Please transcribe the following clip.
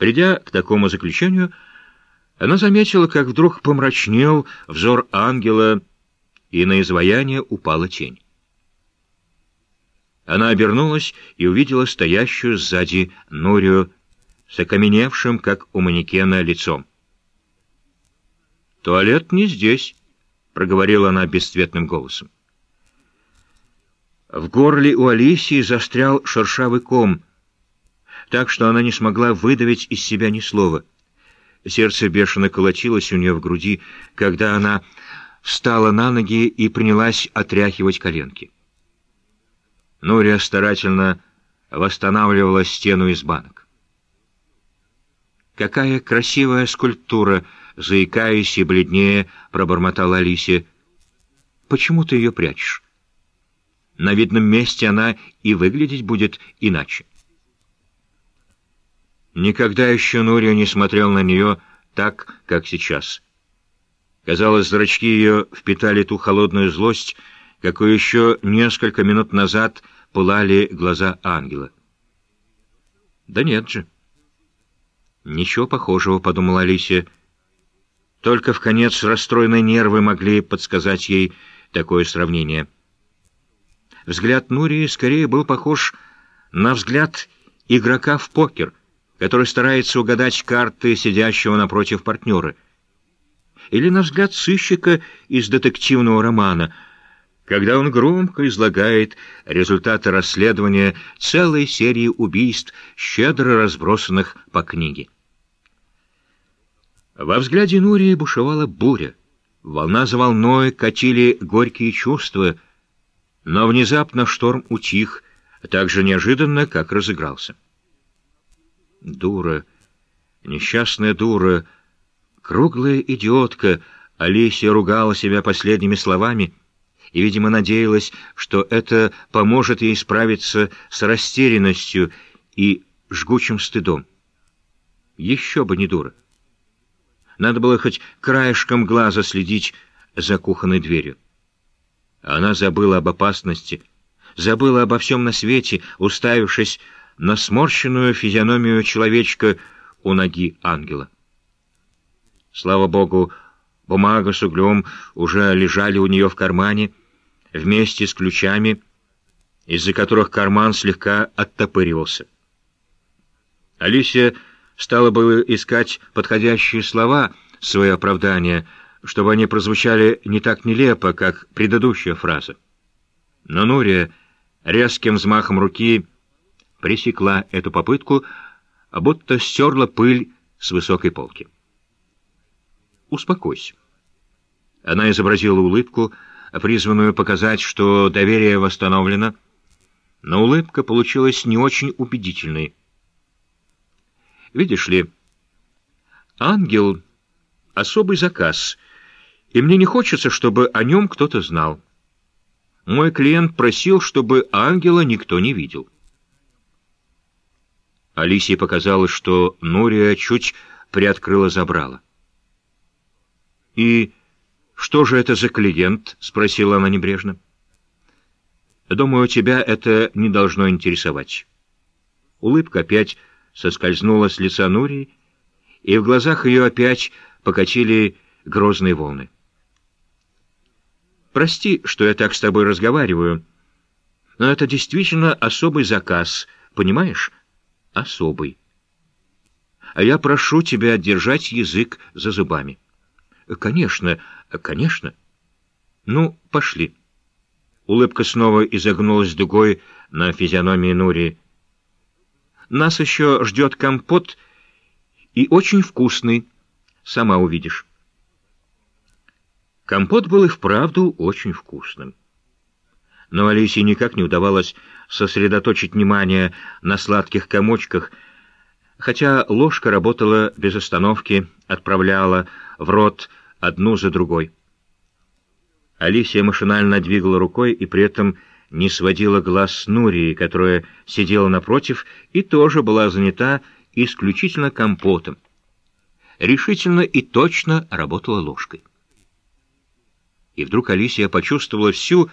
Придя к такому заключению, она заметила, как вдруг помрачнел взор ангела, и на изваяние упала тень. Она обернулась и увидела стоящую сзади Нурию с окаменевшим, как у манекена, лицом. «Туалет не здесь», — проговорила она бесцветным голосом. В горле у Алисии застрял шершавый ком, так что она не смогла выдавить из себя ни слова. Сердце бешено колотилось у нее в груди, когда она встала на ноги и принялась отряхивать коленки. Нурия старательно восстанавливала стену из банок. «Какая красивая скульптура!» — заикаясь и бледнее, пробормотала Алисия. «Почему ты ее прячешь? На видном месте она и выглядеть будет иначе». Никогда еще Нурия не смотрел на нее так, как сейчас. Казалось, зрачки ее впитали ту холодную злость, какой еще несколько минут назад пылали глаза ангела. «Да нет же». «Ничего похожего», — подумала Алисия. Только в конец расстроенные нервы могли подсказать ей такое сравнение. Взгляд Нурии скорее был похож на взгляд игрока в покер, который старается угадать карты сидящего напротив партнера, или на взгляд сыщика из детективного романа — когда он громко излагает результаты расследования целой серии убийств, щедро разбросанных по книге. Во взгляде Нурии бушевала буря. Волна за волной катили горькие чувства, но внезапно шторм утих, так же неожиданно, как разыгрался. Дура, несчастная дура, круглая идиотка, Алисия ругала себя последними словами — и, видимо, надеялась, что это поможет ей справиться с растерянностью и жгучим стыдом. Еще бы не дура. Надо было хоть краешком глаза следить за кухонной дверью. Она забыла об опасности, забыла обо всем на свете, уставившись на сморщенную физиономию человечка у ноги ангела. Слава богу, бумага с углем уже лежали у нее в кармане, вместе с ключами, из-за которых карман слегка оттопыривался. Алисия стала бы искать подходящие слова в свое оправдание, чтобы они прозвучали не так нелепо, как предыдущая фраза. Но Нурия резким взмахом руки пресекла эту попытку, а будто стерла пыль с высокой полки. «Успокойся». Она изобразила улыбку, призванную показать, что доверие восстановлено, но улыбка получилась не очень убедительной. Видишь ли, ангел — особый заказ, и мне не хочется, чтобы о нем кто-то знал. Мой клиент просил, чтобы ангела никто не видел. Алисии показалось, что Нурия чуть приоткрыла забрала. И «Что же это за клиент?» — спросила она небрежно. «Думаю, тебя это не должно интересовать». Улыбка опять соскользнула с лица Нурии, и в глазах ее опять покатили грозные волны. «Прости, что я так с тобой разговариваю, но это действительно особый заказ, понимаешь? Особый. А я прошу тебя держать язык за зубами». «Конечно, конечно». «Ну, пошли». Улыбка снова изогнулась дугой на физиономии Нури. «Нас еще ждет компот и очень вкусный. Сама увидишь». Компот был и вправду очень вкусным. Но Алисе никак не удавалось сосредоточить внимание на сладких комочках, хотя ложка работала без остановки, отправляла в рот одну за другой. Алисия машинально двигала рукой и при этом не сводила глаз с Нурии, которая сидела напротив и тоже была занята исключительно компотом. Решительно и точно работала ложкой. И вдруг Алисия почувствовала всю